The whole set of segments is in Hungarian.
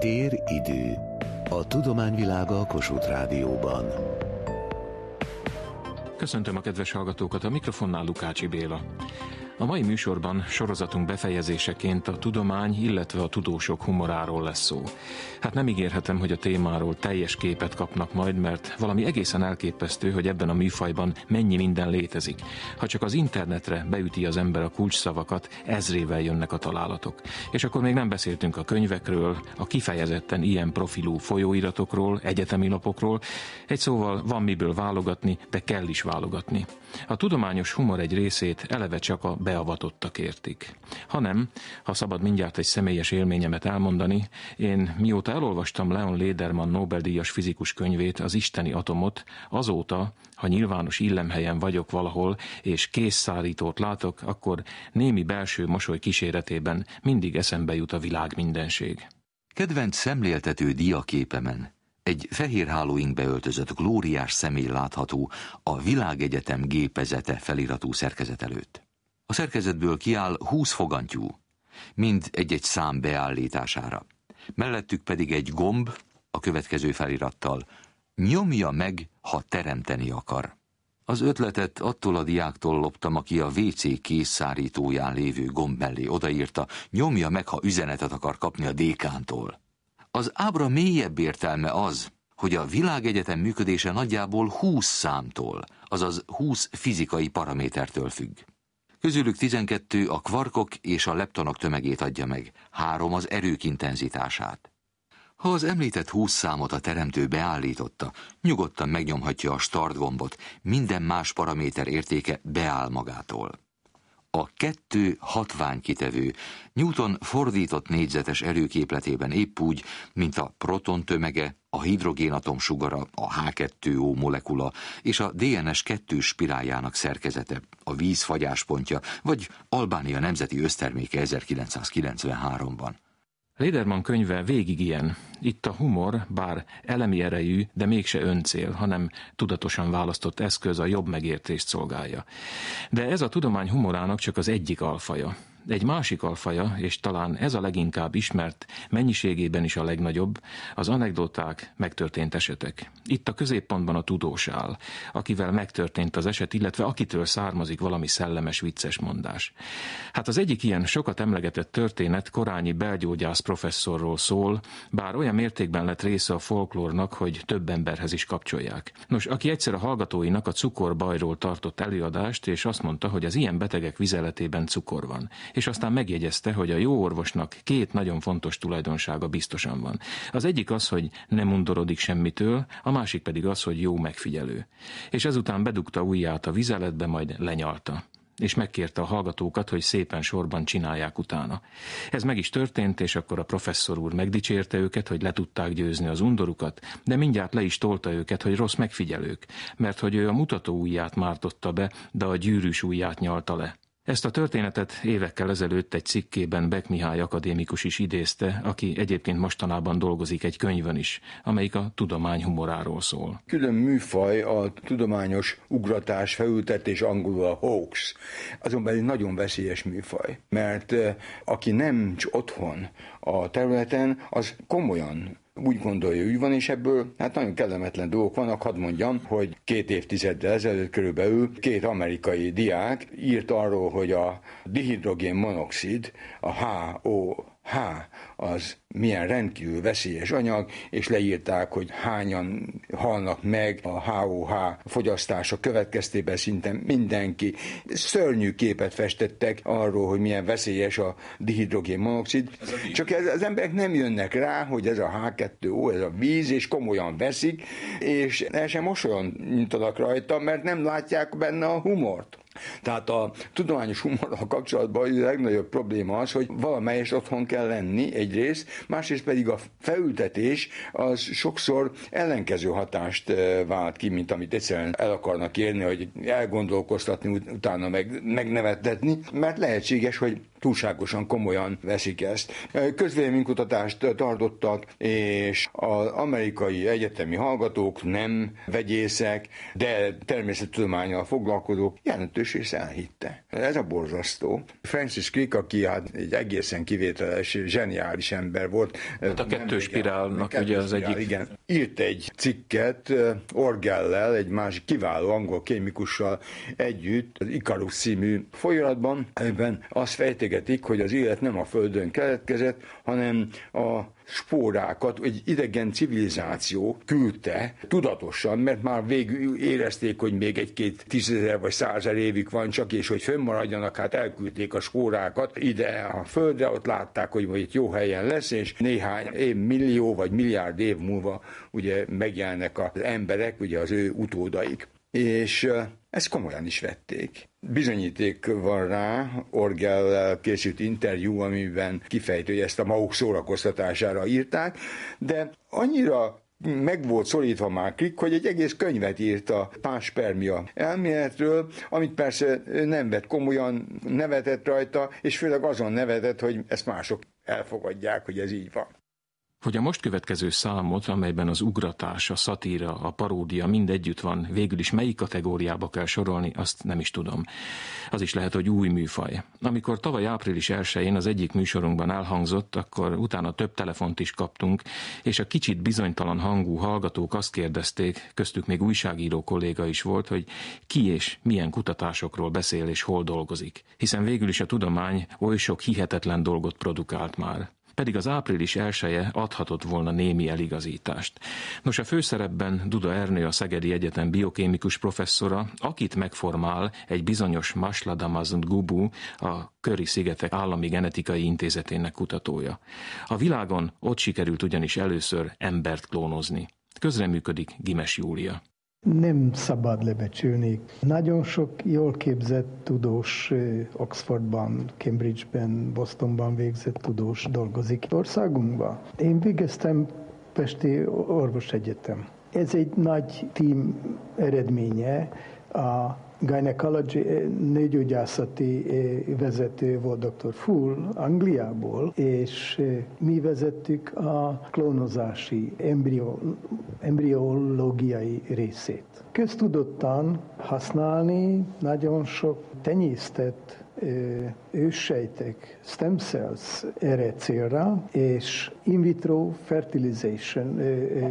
Tér-idő. A tudományvilága a Kossuth Rádióban. Köszöntöm a kedves hallgatókat, a mikrofonnál Lukácsi Béla. A mai műsorban sorozatunk befejezéseként a tudomány, illetve a tudósok humoráról lesz szó. Hát nem ígérhetem, hogy a témáról teljes képet kapnak majd, mert valami egészen elképesztő, hogy ebben a műfajban mennyi minden létezik. Ha csak az internetre beüti az ember a kulcsszavakat, ezrével jönnek a találatok. És akkor még nem beszéltünk a könyvekről, a kifejezetten ilyen profilú folyóiratokról, egyetemi lapokról. Egy szóval van miből válogatni, de kell is válogatni. A tudományos humor egy részét eleve csak a beavatottak értik. Ha nem, ha szabad mindjárt egy személyes élményemet elmondani, én mióta elolvastam Leon Lederman Nobel-díjas fizikus könyvét, az Isteni atomot, azóta, ha nyilvános illemhelyen vagyok valahol, és készszállítót látok, akkor némi belső mosoly kíséretében mindig eszembe jut a világ mindenség. Kedvenc szemléltető diaképemen egy fehér hálóinkbe öltözött glóriás személy látható a Világegyetem gépezete feliratú szerkezet előtt. A szerkezetből kiáll húsz fogantyú, mind egy-egy szám beállítására. Mellettük pedig egy gomb a következő felirattal. Nyomja meg, ha teremteni akar. Az ötletet attól a diáktól loptam, aki a WC készszárítóján lévő gomb mellé odaírta, nyomja meg, ha üzenetet akar kapni a dékántól. Az ábra mélyebb értelme az, hogy a világegyetem működése nagyjából 20 számtól, azaz 20 fizikai paramétertől függ. Közülük 12 a kvarkok és a leptonok tömegét adja meg, három az erők intenzitását. Ha az említett 20 számot a teremtő beállította, nyugodtan megnyomhatja a start gombot, minden más paraméter értéke beáll magától. A kettő hatványkitevő Newton fordított négyzetes erőképletében épp úgy, mint a proton tömege, a hidrogénatom sugara, a H2O molekula és a DNS kettő spiráljának szerkezete, a víz fagyáspontja, vagy Albánia nemzeti összterméke 1993-ban. Lederman könyve végig ilyen. Itt a humor, bár elemi erejű, de mégse öncél, hanem tudatosan választott eszköz a jobb megértést szolgálja. De ez a tudomány humorának csak az egyik alfaja. Egy másik alfaja, és talán ez a leginkább ismert, mennyiségében is a legnagyobb, az anekdoták, megtörtént esetek. Itt a középpontban a tudós áll, akivel megtörtént az eset, illetve akitől származik valami szellemes, vicces mondás. Hát az egyik ilyen sokat emlegetett történet korányi belgyógyász professzorról szól, bár olyan mértékben lett része a folklórnak, hogy több emberhez is kapcsolják. Nos, aki egyszer a hallgatóinak a cukorbajról tartott előadást, és azt mondta, hogy az ilyen betegek vizeletében cukor van és aztán megjegyezte, hogy a jó orvosnak két nagyon fontos tulajdonsága biztosan van. Az egyik az, hogy nem undorodik semmitől, a másik pedig az, hogy jó megfigyelő. És ezután bedugta ujját a vizeletbe, majd lenyalta és megkérte a hallgatókat, hogy szépen sorban csinálják utána. Ez meg is történt, és akkor a professzor úr megdicsérte őket, hogy le tudták győzni az undorukat, de mindjárt le is tolta őket, hogy rossz megfigyelők, mert hogy ő a mutató ujját mártotta be, de a gyűrűs ujját nyalta le. Ezt a történetet évekkel ezelőtt egy cikkében Beck Mihály akadémikus is idézte, aki egyébként mostanában dolgozik egy könyvön is, amelyik a tudomány humoráról szól. Külön műfaj a tudományos ugratás, felültetés, angolul a hoax. Azonban egy nagyon veszélyes műfaj, mert eh, aki nem otthon a területen, az komolyan úgy gondolja, hogy van, és ebből hát nagyon kellemetlen dolgok vannak. Hadd mondjam, hogy két évtizeddel ezelőtt körülbelül két amerikai diák írt arról, hogy a dihidrogén monoxid, a HO H az milyen rendkívül veszélyes anyag, és leírták, hogy hányan halnak meg a HOH fogyasztása következtében szinte mindenki. Szörnyű képet festettek arról, hogy milyen veszélyes a dihidrogén monoxid. Csak ez, az emberek nem jönnek rá, hogy ez a H2O, ez a víz, és komolyan veszik, és el sem mosolyogtanak rajta, mert nem látják benne a humort. Tehát a tudományos humorral kapcsolatban a legnagyobb probléma az, hogy valamelyest otthon kell lenni egyrészt, másrészt pedig a felültetés az sokszor ellenkező hatást vált ki, mint amit egyszerűen el akarnak érni, hogy elgondolkoztatni, utána meg, megnevetetni, mert lehetséges, hogy túlságosan komolyan veszik ezt. Közvéleménykutatást tartottak, és az amerikai egyetemi hallgatók nem vegyészek, de természettudományal foglalkozók jelentős rész elhitte. Ez a borzasztó. Francis Crick, aki hát egy egészen kivételes, zseniális ember volt. Hát a kettős spirálnak ugye az egyik. Igen. Írt egy cikket Orgellel, egy másik kiváló angol kémikussal együtt, az Icarus című folyamatban, ebben azt fejtegetik, hogy az élet nem a Földön keletkezett, hanem a spórákat egy idegen civilizáció küldte tudatosan, mert már végül érezték, hogy még egy-két tízezer vagy százer évig van csak, és hogy fönnmaradjanak, hát elküldték a spórákat ide a földre, ott látták, hogy itt jó helyen lesz, és néhány év, millió vagy milliárd év múlva ugye megjelennek az emberek, ugye az ő utódaik. És ezt komolyan is vették. Bizonyíték van rá, Orgel készült interjú, amiben kifejtő, hogy ezt a maguk szórakoztatására írták, de annyira meg volt szorítva már Krik, hogy egy egész könyvet írt a páspermia elméletről, amit persze nem vett komolyan, nevetett rajta, és főleg azon nevetett, hogy ezt mások elfogadják, hogy ez így van. Hogy a most következő számot, amelyben az ugratás, a szatíra, a paródia mind együtt van, végül is melyik kategóriába kell sorolni, azt nem is tudom. Az is lehet, hogy új műfaj. Amikor tavaly április 1-én az egyik műsorunkban elhangzott, akkor utána több telefont is kaptunk, és a kicsit bizonytalan hangú hallgatók azt kérdezték, köztük még újságíró kolléga is volt, hogy ki és milyen kutatásokról beszél és hol dolgozik. Hiszen végül is a tudomány oly sok hihetetlen dolgot produkált már pedig az április elsője adhatott volna némi eligazítást. Nos, a főszerepben Duda Ernő a Szegedi Egyetem biokémikus professzora, akit megformál egy bizonyos Masladamazn Gubu, a Köri Szigetek Állami Genetikai Intézetének kutatója. A világon ott sikerült ugyanis először embert klónozni. Közreműködik Gimes Júlia nem szabad lebecsülni. Nagyon sok jól képzett tudós Oxfordban, Cambridgeben, Bostonban végzett tudós dolgozik országunkban. Én végeztem Pesti Orvosegyetem. Ez egy nagy team eredménye a gynecology eh, nőgyógyászati eh, vezető volt dr. Full Angliából, és eh, mi vezettük a klónozási embrió, embriológiai részét. Köztudottan használni nagyon sok tenyésztett őssejtek, stem cells erre célra, és in vitro fertilization.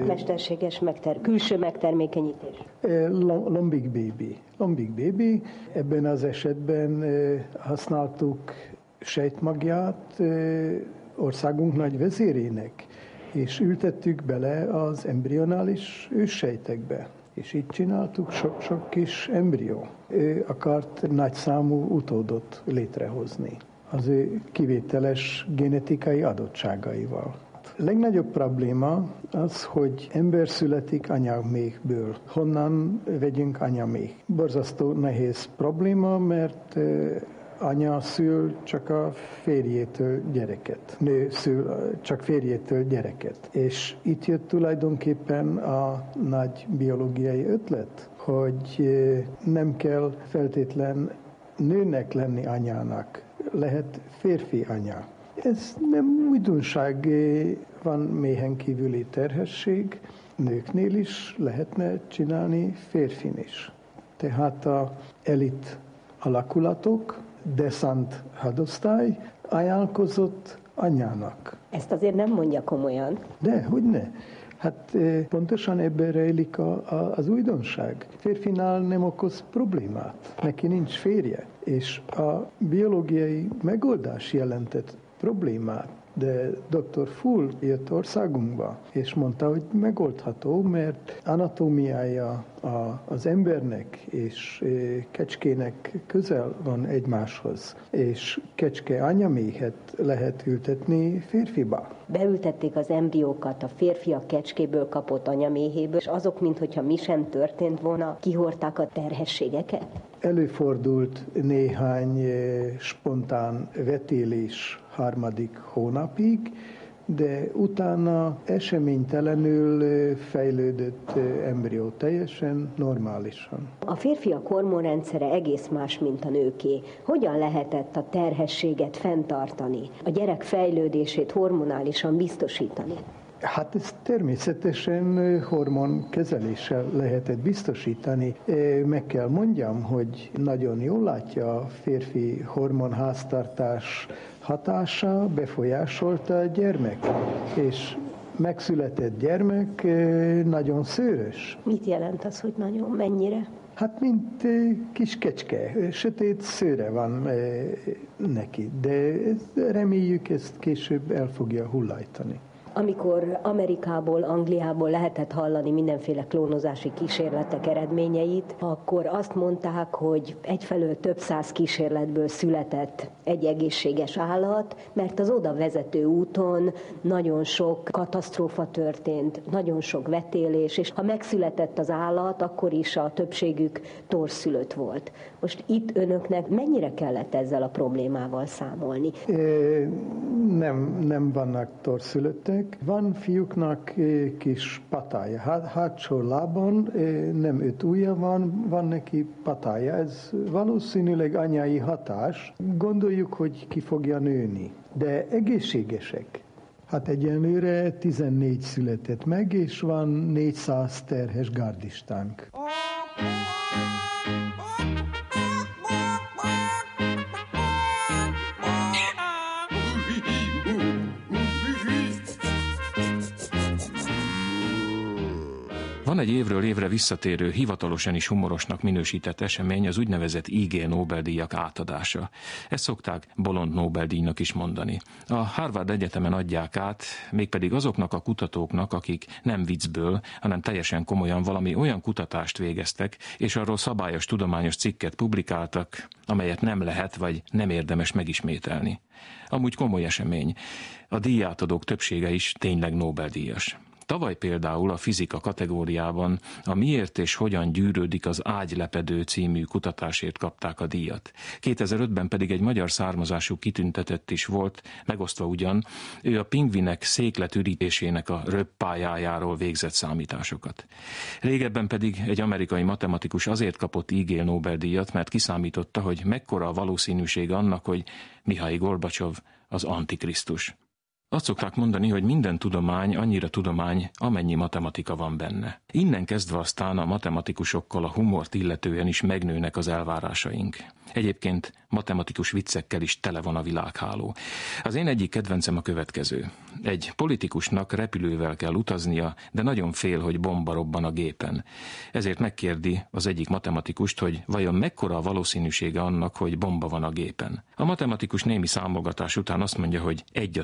Mesterséges megter- külső megtermékenyítés. Lombik baby. Lombik baby, ebben az esetben használtuk sejtmagját országunk nagy vezérének, és ültettük bele az embrionális őssejtekbe és így csináltuk sok-sok kis embrió. Ő akart nagy számú utódot létrehozni az ő kivételes genetikai adottságaival. A legnagyobb probléma az, hogy ember születik anyaméhből. Honnan vegyünk anyaméh? Borzasztó nehéz probléma, mert anya szül csak a férjétől gyereket, nő szül csak férjétől gyereket. És itt jött tulajdonképpen a nagy biológiai ötlet, hogy nem kell feltétlen nőnek lenni anyának, lehet férfi anya. Ez nem újdonság, van méhen kívüli terhesség, nőknél is lehetne csinálni férfin is. Tehát a elit alakulatok Desant hadosztály ajánlkozott anyának. Ezt azért nem mondja komolyan. De, hogy ne. Hát eh, pontosan ebben rejlik a, a, az újdonság. Férfinál nem okoz problémát, neki nincs férje, és a biológiai megoldás jelentett problémát de dr. Full jött országunkba, és mondta, hogy megoldható, mert anatómiája a, az embernek és kecskének közel van egymáshoz, és kecske anyaméhet lehet ültetni férfiba. Beültették az embriókat a férfiak kecskéből kapott anyaméhéből, és azok, mintha mi sem történt volna, kihorták a terhességeket? Előfordult néhány spontán vetélés harmadik hónapig, de utána eseménytelenül fejlődött embrió teljesen normálisan. A férfiak hormonrendszere egész más, mint a nőké. Hogyan lehetett a terhességet fenntartani, a gyerek fejlődését hormonálisan biztosítani? Hát ezt természetesen hormonkezeléssel lehetett biztosítani. Meg kell mondjam, hogy nagyon jól látja a férfi hormonháztartás hatása befolyásolta a gyermek, és megszületett gyermek nagyon szőrös. Mit jelent az, hogy nagyon mennyire? Hát, mint kis kecske, sötét szőre van neki, de reméljük ezt később el fogja hullajtani amikor Amerikából, Angliából lehetett hallani mindenféle klónozási kísérletek eredményeit, akkor azt mondták, hogy egyfelől több száz kísérletből született egy egészséges állat, mert az oda vezető úton nagyon sok katasztrófa történt, nagyon sok vetélés, és ha megszületett az állat, akkor is a többségük torszülött volt. Most itt önöknek mennyire kellett ezzel a problémával számolni? É, nem, nem vannak torszülöttek, van fiúknak eh, kis patája. Hát, hátsó lábon eh, nem öt ujja van, van neki patája. Ez valószínűleg anyai hatás. Gondoljuk, hogy ki fogja nőni. De egészségesek. Hát egyenlőre 14 született meg, és van 400 terhes gárdistánk. Van egy évről évre visszatérő, hivatalosan is humorosnak minősített esemény az úgynevezett IG Nobel-díjak átadása. Ezt szokták bolond Nobel-díjnak is mondani. A Harvard Egyetemen adják át, mégpedig azoknak a kutatóknak, akik nem viccből, hanem teljesen komolyan valami olyan kutatást végeztek, és arról szabályos tudományos cikket publikáltak, amelyet nem lehet vagy nem érdemes megismételni. Amúgy komoly esemény. A díjátadók többsége is tényleg Nobel-díjas. Tavaly például a fizika kategóriában a Miért és hogyan gyűrődik az ágylepedő című kutatásért kapták a díjat. 2005-ben pedig egy magyar származású kitüntetett is volt, megosztva ugyan, ő a pingvinek székletürítésének a röppályájáról végzett számításokat. Régebben pedig egy amerikai matematikus azért kapott IG Nobel-díjat, mert kiszámította, hogy mekkora a valószínűség annak, hogy Mihály Gorbacsov az Antikrisztus. Azt szokták mondani, hogy minden tudomány annyira tudomány, amennyi matematika van benne. Innen kezdve aztán a matematikusokkal a humort illetően is megnőnek az elvárásaink. Egyébként matematikus viccekkel is tele van a világháló. Az én egyik kedvencem a következő. Egy politikusnak repülővel kell utaznia, de nagyon fél, hogy bomba robban a gépen. Ezért megkérdi az egyik matematikust, hogy vajon mekkora a valószínűsége annak, hogy bomba van a gépen. A matematikus némi számolgatás után azt mondja, hogy egy a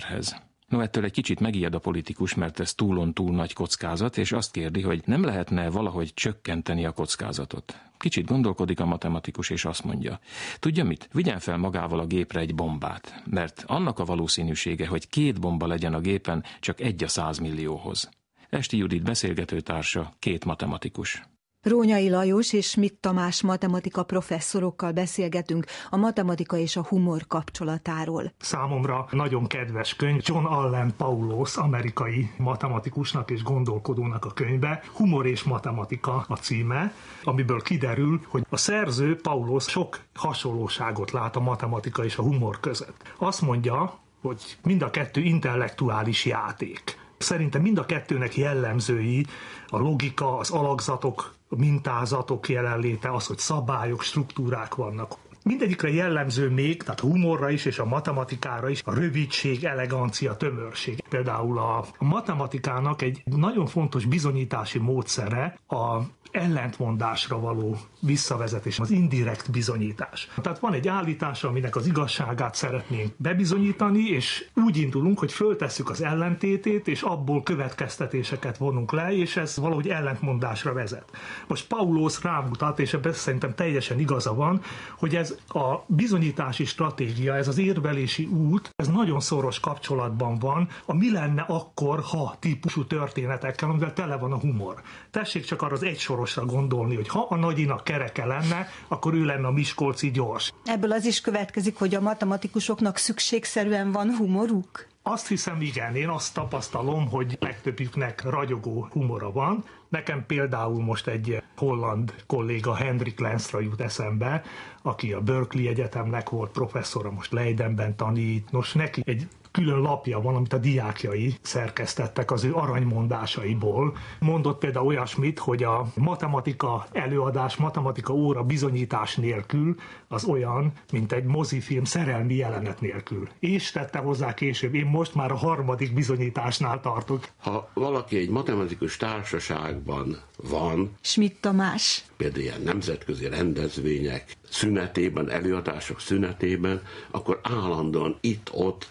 tízezerhez. No, ettől egy kicsit megijed a politikus, mert ez túlon túl nagy kockázat, és azt kérdi, hogy nem lehetne valahogy csökkenteni a kockázatot. Kicsit gondolkodik a matematikus, és azt mondja, tudja mit, vigyen fel magával a gépre egy bombát, mert annak a valószínűsége, hogy két bomba legyen a gépen, csak egy a százmillióhoz. Esti Judit beszélgetőtársa, két matematikus. Rónyai Lajos és Schmidt Tamás matematika professzorokkal beszélgetünk a matematika és a humor kapcsolatáról. Számomra nagyon kedves könyv John Allen Paulos, amerikai matematikusnak és gondolkodónak a könyve, Humor és matematika a címe, amiből kiderül, hogy a szerző Paulos sok hasonlóságot lát a matematika és a humor között. Azt mondja, hogy mind a kettő intellektuális játék. Szerintem mind a kettőnek jellemzői a logika, az alakzatok, a mintázatok jelenléte, az, hogy szabályok, struktúrák vannak. Mindegyikre jellemző még, tehát humorra is és a matematikára is a rövidség, elegancia, tömörség. Például a matematikának egy nagyon fontos bizonyítási módszere a ellentmondásra való visszavezetés, az indirekt bizonyítás. Tehát van egy állítás, aminek az igazságát szeretnénk bebizonyítani, és úgy indulunk, hogy föltesszük az ellentétét, és abból következtetéseket vonunk le, és ez valahogy ellentmondásra vezet. Most Paulus rámutat, és ebben szerintem teljesen igaza van, hogy ez a bizonyítási stratégia, ez az érvelési út, ez nagyon szoros kapcsolatban van a mi lenne akkor, ha típusú történetekkel, amivel tele van a humor. Tessék csak arra az egy sorosra gondolni, hogy ha a nagyinak kereke lenne, akkor ő lenne a Miskolci gyors. Ebből az is következik, hogy a matematikusoknak szükségszerűen van humoruk? Azt hiszem, igen, én azt tapasztalom, hogy legtöbbjüknek ragyogó humora van. Nekem például most egy holland kolléga Hendrik Lenstra jut eszembe, aki a Berkeley Egyetemnek volt professzora, most Leidenben tanít. Nos, neki egy külön lapja van, amit a diákjai szerkesztettek az ő aranymondásaiból. Mondott például olyasmit, hogy a matematika előadás, matematika óra bizonyítás nélkül az olyan, mint egy mozifilm szerelmi jelenet nélkül. És tette hozzá később, én most már a harmadik bizonyításnál tartok. Ha valaki egy matematikus társaságban van, Schmidt Tamás. például ilyen nemzetközi rendezvények szünetében, előadások szünetében, akkor állandóan itt-ott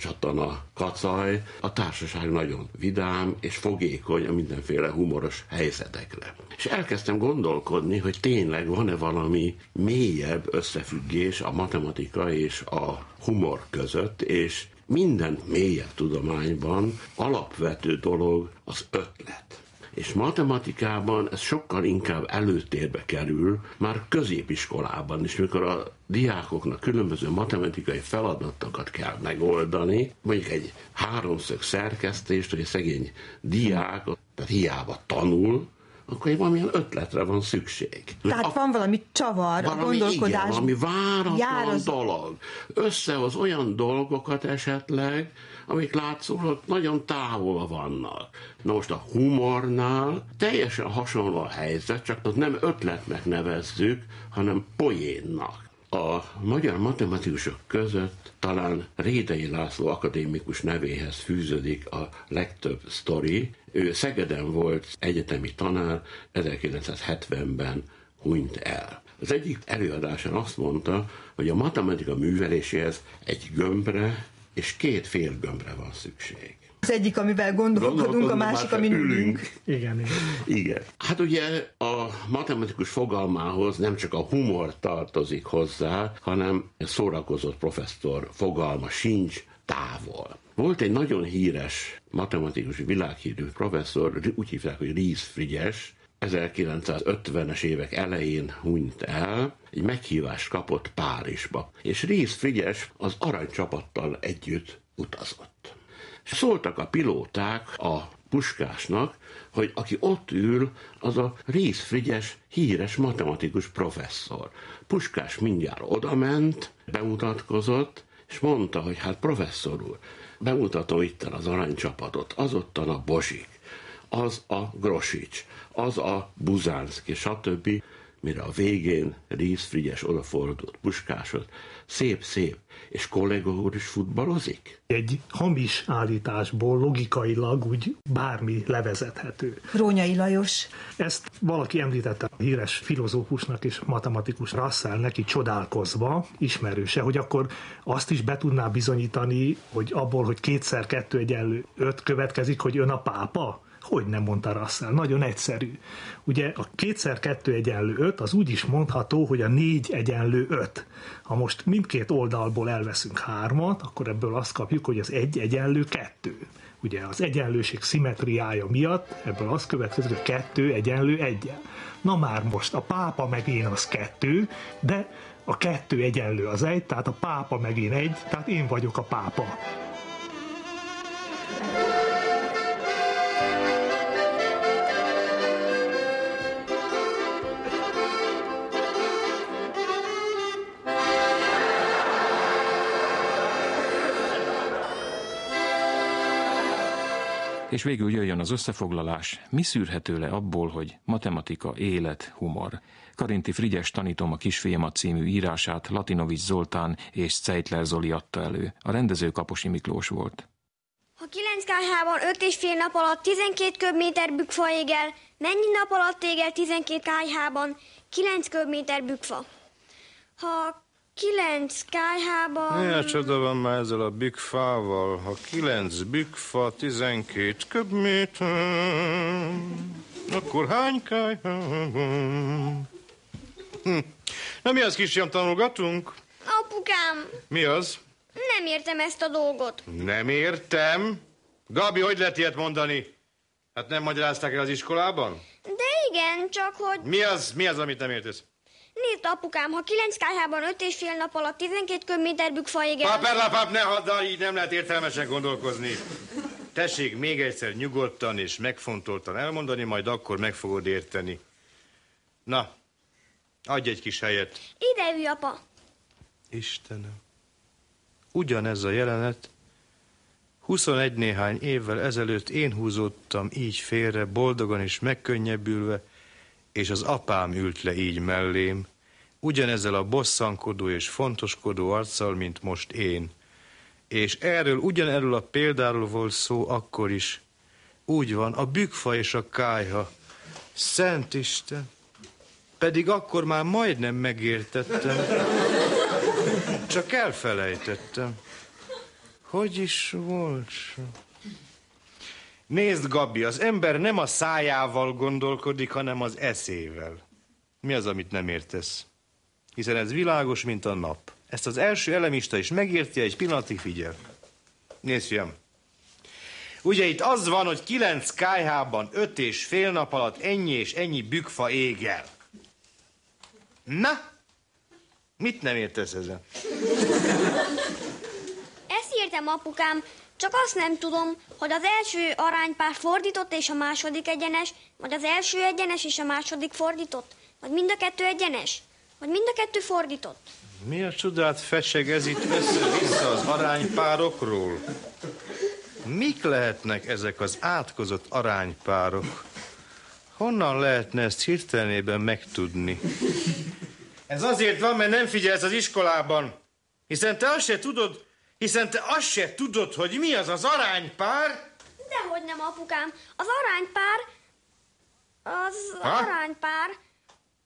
fölcsatan a kacaj. A társaság nagyon vidám és fogékony a mindenféle humoros helyzetekre. És elkezdtem gondolkodni, hogy tényleg van-e valami mélyebb összefüggés a matematika és a humor között, és minden mélyebb tudományban alapvető dolog az ötlet. És matematikában ez sokkal inkább előtérbe kerül, már középiskolában is, mikor a diákoknak különböző matematikai feladatokat kell megoldani, mondjuk egy háromszög szerkesztést, hogy egy szegény diák, tehát hiába tanul, akkor egy valamilyen ötletre van szükség. Tehát A- van valami csavar a valami, igen, valami váratlan jár az- dolog. Összehoz olyan dolgokat esetleg, amik látszólag nagyon távol vannak. Na most a humornál teljesen hasonló a helyzet, csak ott nem ötletnek nevezzük, hanem poénnak. A magyar matematikusok között talán Rédei László akadémikus nevéhez fűződik a legtöbb sztori. Ő Szegeden volt egyetemi tanár, 1970-ben hunyt el. Az egyik előadásán azt mondta, hogy a matematika műveléséhez egy gömbre és két fél gömbre van szükség. Az egyik, amivel gondolkodunk, a Gondolkodunk, másik, másik amin ülünk. ülünk. Igen, igen. Igen. Hát ugye a matematikus fogalmához nem csak a humor tartozik hozzá, hanem a szórakozott professzor fogalma sincs távol. Volt egy nagyon híres matematikus világhírű professzor, úgy hívták, hogy Ries Frigyes, 1950-es évek elején hunyt el, egy meghívást kapott Párizsba, és Ries Frigyes az aranycsapattal együtt utazott. Szóltak a pilóták a puskásnak, hogy aki ott ül, az a Ries Frigyes híres matematikus professzor. Puskás mindjárt odament, bemutatkozott, és mondta, hogy hát professzor úr, bemutatom itt az aranycsapatot, az ottan a Bozsik, az a Grosics, az a Buzánszki, stb. Mire a végén Ries Frigyes odafordult Puskáshoz, szép, szép, és kollega úr is futballozik? Egy hamis állításból logikailag úgy bármi levezethető. Rónyai Lajos. Ezt valaki említette a híres filozófusnak és matematikus Russell neki csodálkozva, ismerőse, hogy akkor azt is be tudná bizonyítani, hogy abból, hogy kétszer kettő egyenlő öt következik, hogy ön a pápa? Hogy nem mondta Russell? Nagyon egyszerű. Ugye a kétszer kettő egyenlő öt, az úgy is mondható, hogy a négy egyenlő öt. Ha most mindkét oldalból elveszünk hármat, akkor ebből azt kapjuk, hogy az egy egyenlő kettő. Ugye az egyenlőség szimetriája miatt ebből az következik, hogy kettő egyenlő egyen. Na már most a pápa meg én az kettő, de a kettő egyenlő az egy, tehát a pápa meg én egy, tehát én vagyok a pápa. És végül jöjjön az összefoglalás. Mi szűrhető le abból, hogy matematika, élet, humor? Karinti Frigyes tanítom a kisfilmat című írását Latinovics Zoltán és Zeitler Zoli adta elő. A rendező Kaposi Miklós volt. Ha 9 kh-ban 5 és fél nap alatt 12 köbméter bükfa ég el, mennyi nap alatt ég el 12 kh-ban 9 köbméter bükfa? Ha 9 kh-ban... Mi a csoda van már ezzel a bükfával? Ha kilenc bükfa, tizenkét köbméter, akkor hány kájhában? Hm. Na mi az, kisfiam, tanulgatunk? Apukám, Mi az? nem értem ezt a dolgot. Nem értem. Gabi, hogy lehet ilyet mondani? Hát nem magyarázták el az iskolában? De igen, csak hogy Mi az, mi az, amit nem értesz? Nézd, apukám, ha 9 kájhában 5 és fél nap alatt 12 köbméter bükfa égel... Paperlapap, ne hadd, így nem lehet értelmesen gondolkozni. Tessék még egyszer nyugodtan és megfontoltan elmondani, majd akkor meg fogod érteni. Na, adj egy kis helyet. Ide ülj, apa. Istenem. Ugyanez a jelenet 21 néhány évvel ezelőtt én húzódtam így félre, boldogan és megkönnyebbülve, és az apám ült le így mellém, ugyanezzel a bosszankodó és fontoskodó arccal, mint most én. És erről, ugyanerről a példáról volt szó akkor is. Úgy van, a bükfa és a kájha. Szent Isten! Pedig akkor már majdnem megértettem. Csak elfelejtettem. Hogy is volt? Nézd, Gabi, az ember nem a szájával gondolkodik, hanem az eszével. Mi az, amit nem értesz? Hiszen ez világos, mint a nap. Ezt az első elemista is megérti, egy pillanatig figyel. Nézd, fiam. Ugye itt az van, hogy kilenc kájhában öt és fél nap alatt ennyi és ennyi bükfa ég el. Na, mit nem értesz ezen? Ezt értem, apukám, csak azt nem tudom, hogy az első aránypár fordított és a második egyenes, vagy az első egyenes és a második fordított, vagy mind a kettő egyenes, vagy mind a kettő fordított. Mi a csodát feseg ez itt össze-vissza az aránypárokról? Mik lehetnek ezek az átkozott aránypárok? Honnan lehetne ezt hirtelenében megtudni? Ez azért van, mert nem figyelsz az iskolában. Hiszen te azt se tudod, hiszen te azt se tudod, hogy mi az az aránypár. Dehogy nem, apukám. Az aránypár, az Ha? aránypár,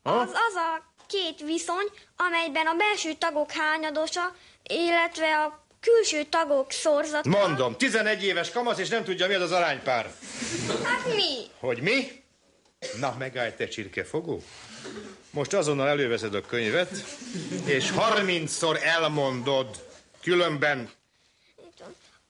az az a két viszony, amelyben a belső tagok hányadosa, illetve a külső tagok szorzata. Mondom, 11 éves kamasz, és nem tudja, mi az az aránypár. Hát mi? Hogy mi? Na, megállj te csirkefogó. Most azonnal előveszed a könyvet, és 30-szor elmondod. Különben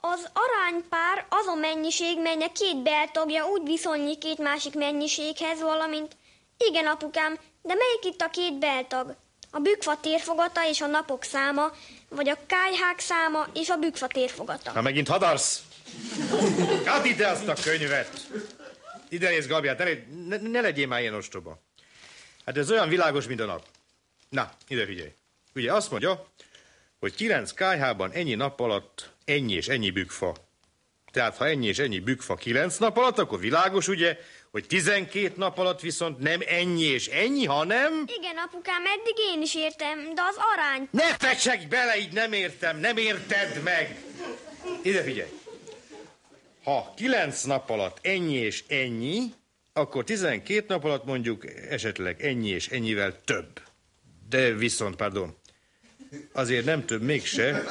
Az aránypár az a mennyiség, melynek két beltagja úgy viszonylik két másik mennyiséghez, valamint... Igen, apukám, de melyik itt a két beltag? A bükfa térfogata és a napok száma, vagy a kájhák száma és a bükfa térfogata? Ha megint hadarsz, add ide azt a könyvet. Ide nézd, Gabi, hát ne, ne, ne legyél már ilyen ostoba. Hát ez olyan világos, mint a nap. Na, ide figyelj. Ugye azt mondja, hogy kilenc kájhában ennyi nap alatt ennyi és ennyi bükfa. Tehát ha ennyi és ennyi bükfa kilenc nap alatt, akkor világos ugye, hogy tizenkét nap alatt viszont nem ennyi és ennyi, hanem... Igen, apukám, eddig én is értem, de az arány... Ne fecsegj bele, így nem értem, nem érted meg. Ide figyelj. Ha kilenc nap alatt ennyi és ennyi, akkor 12 nap alatt mondjuk esetleg ennyi és ennyivel több. De viszont, pardon, azért nem több mégse,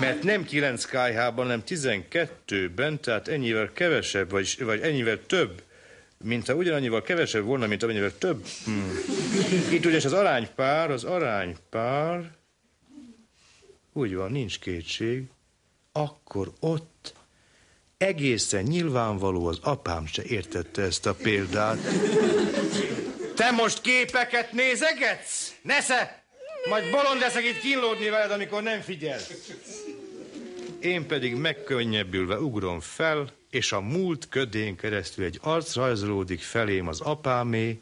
mert nem 9 kájhában, hanem 12-ben, tehát ennyivel kevesebb, vagy, vagy ennyivel több, mint ha ugyanannyival kevesebb volna, mint amennyivel több. Hmm. Itt ugyanis az aránypár, az aránypár, úgy van, nincs kétség, akkor ott egészen nyilvánvaló az apám se értette ezt a példát. Te most képeket nézegetsz? Nesze! Majd bolond leszek itt kínlódni veled, amikor nem figyelsz. Én pedig megkönnyebbülve ugrom fel, és a múlt ködén keresztül egy arc rajzolódik felém az apámé,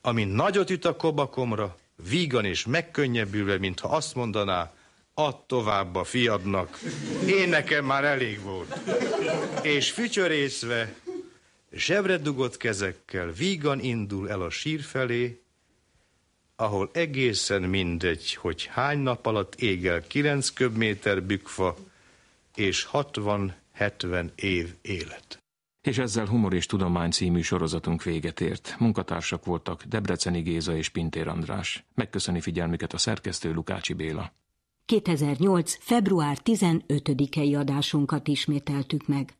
ami nagyot üt a kobakomra, vígan és megkönnyebbülve, mintha azt mondaná, add tovább a fiadnak, én nekem már elég volt. És fücsörészve, zsebre dugott kezekkel vígan indul el a sír felé, ahol egészen mindegy, hogy hány nap alatt égel 9 köbméter bükfa és 60-70 év élet. És ezzel Humor és Tudomány című sorozatunk véget ért. Munkatársak voltak Debreceni Géza és Pintér András. Megköszöni figyelmüket a szerkesztő Lukácsi Béla. 2008. február 15-i adásunkat ismételtük meg.